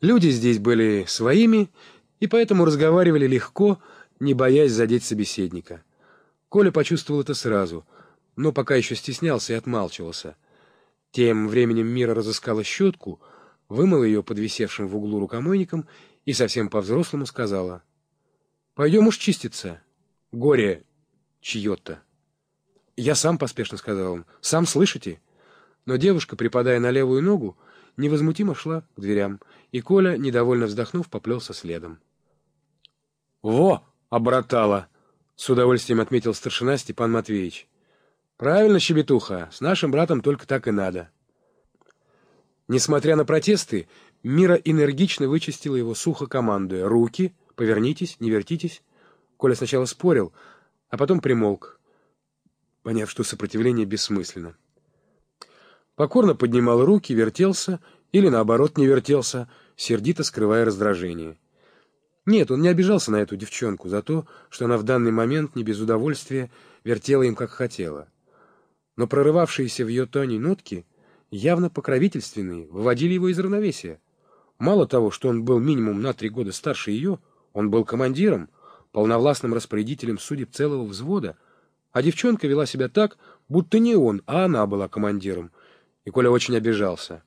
Люди здесь были своими, и поэтому разговаривали легко, не боясь задеть собеседника. Коля почувствовал это сразу, но пока еще стеснялся и отмалчивался. Тем временем Мира разыскала щетку, вымыла ее под висевшим в углу рукомойником и совсем по-взрослому сказала. — Пойдем уж чиститься. Горе чье-то. — Я сам поспешно сказал он. — Сам слышите? Но девушка, припадая на левую ногу, невозмутимо шла к дверям, и Коля, недовольно вздохнув, поплелся следом. — Во! Обратала! — с удовольствием отметил старшина Степан Матвеевич. — Правильно, щебетуха, с нашим братом только так и надо. Несмотря на протесты, Мира энергично вычистила его, сухо командуя. «Руки! Повернитесь, не вертитесь!» Коля сначала спорил, а потом примолк, поняв, что сопротивление бессмысленно. Покорно поднимал руки, вертелся или, наоборот, не вертелся, сердито скрывая раздражение. Нет, он не обижался на эту девчонку за то, что она в данный момент не без удовольствия вертела им, как хотела. Но прорывавшиеся в ее тоне нотки, явно покровительственные, выводили его из равновесия. Мало того, что он был минимум на три года старше ее, он был командиром, полновластным распорядителем судеб целого взвода, а девчонка вела себя так, будто не он, а она была командиром. И Коля очень обижался.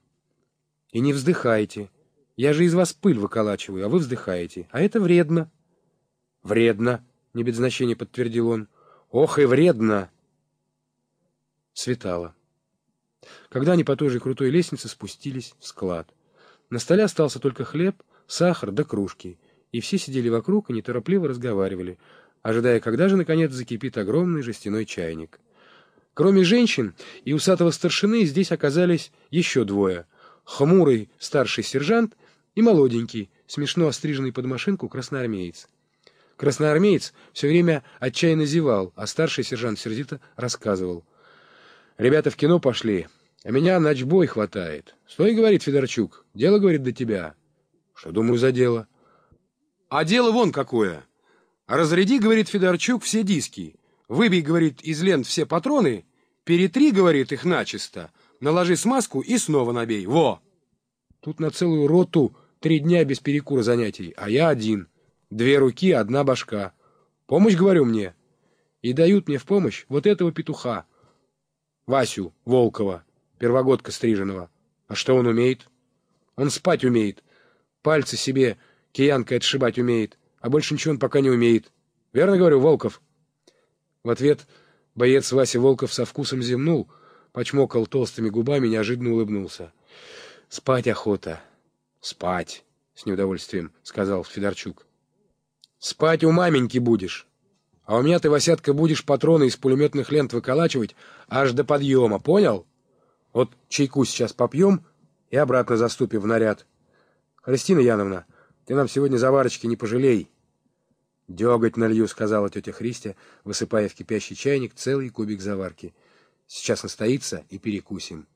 «И не вздыхайте», я же из вас пыль выколачиваю, а вы вздыхаете. А это вредно. — Вредно, — не без значения подтвердил он. — Ох и вредно! Светало. Когда они по той же крутой лестнице спустились в склад. На столе остался только хлеб, сахар да кружки, и все сидели вокруг и неторопливо разговаривали, ожидая, когда же, наконец, закипит огромный жестяной чайник. Кроме женщин и усатого старшины здесь оказались еще двое — хмурый старший сержант и молоденький, смешно остриженный под машинку красноармеец. Красноармеец все время отчаянно зевал, а старший сержант сердито рассказывал. «Ребята в кино пошли, а меня на бой хватает. Стой, — говорит Федорчук, — дело, — говорит, — до тебя». «Что, думаю, за дело?» «А дело вон какое. Разряди, — говорит Федорчук, — все диски. Выбей, — говорит, — из лент все патроны, перетри, — говорит, — их начисто, наложи смазку и снова набей. Во!» Тут на целую роту Три дня без перекура занятий, а я один. Две руки, одна башка. Помощь, говорю, мне. И дают мне в помощь вот этого петуха. Васю Волкова, первогодка стриженного. А что он умеет? Он спать умеет. Пальцы себе киянкой отшибать умеет. А больше ничего он пока не умеет. Верно говорю, Волков? В ответ боец Вася Волков со вкусом зевнул, почмокал толстыми губами, неожиданно улыбнулся. Спать охота. «Спать», — с неудовольствием сказал Федорчук. «Спать у маменьки будешь. А у меня ты, Васятка, будешь патроны из пулеметных лент выколачивать аж до подъема, понял? Вот чайку сейчас попьем и обратно заступим в наряд. Христина Яновна, ты нам сегодня заварочки не пожалей». «Деготь налью», — сказала тетя Христя, высыпая в кипящий чайник целый кубик заварки. «Сейчас настоится и перекусим».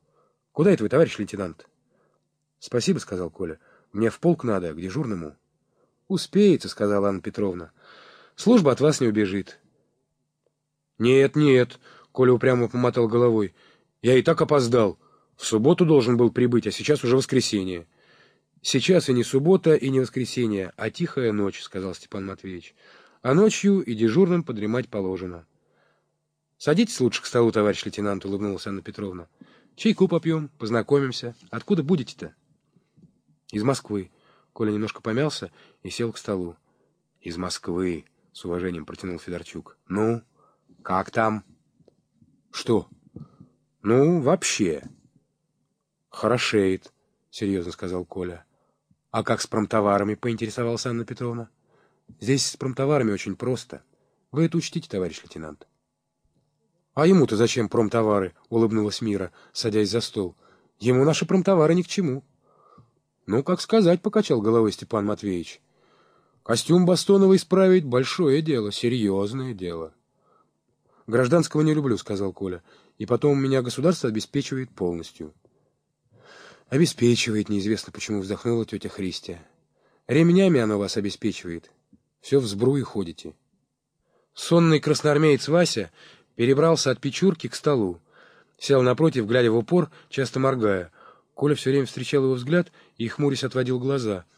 «Куда это вы, товарищ лейтенант?» — Спасибо, — сказал Коля. — Мне в полк надо, к дежурному. — Успеете, — сказала Анна Петровна. — Служба от вас не убежит. — Нет, нет, — Коля упрямо помотал головой. — Я и так опоздал. В субботу должен был прибыть, а сейчас уже воскресенье. — Сейчас и не суббота, и не воскресенье, а тихая ночь, — сказал Степан Матвеевич. — А ночью и дежурным подремать положено. — Садитесь лучше к столу, товарищ лейтенант, — улыбнулась Анна Петровна. — Чайку попьем, познакомимся. Откуда будете-то? — из Москвы. Коля немножко помялся и сел к столу. Из Москвы, с уважением протянул Федорчук. Ну, как там? Что? Ну, вообще. Хорошеет, серьезно сказал Коля. А как с промтоварами, поинтересовалась Анна Петровна. Здесь с промтоварами очень просто. Вы это учтите, товарищ лейтенант. А ему-то зачем промтовары? Улыбнулась Мира, садясь за стол. Ему наши промтовары ни к чему. Ну, как сказать, покачал головой Степан Матвеевич. Костюм Бастонова исправить — большое дело, серьезное дело. Гражданского не люблю, сказал Коля. И потом меня государство обеспечивает полностью. Обеспечивает, неизвестно почему вздохнула тетя Христия. Ремнями оно вас обеспечивает. Все в сбруе ходите. Сонный красноармеец Вася перебрался от печурки к столу. Сел напротив, глядя в упор, часто моргая — Коля все время встречал его взгляд и, хмурясь, отводил глаза —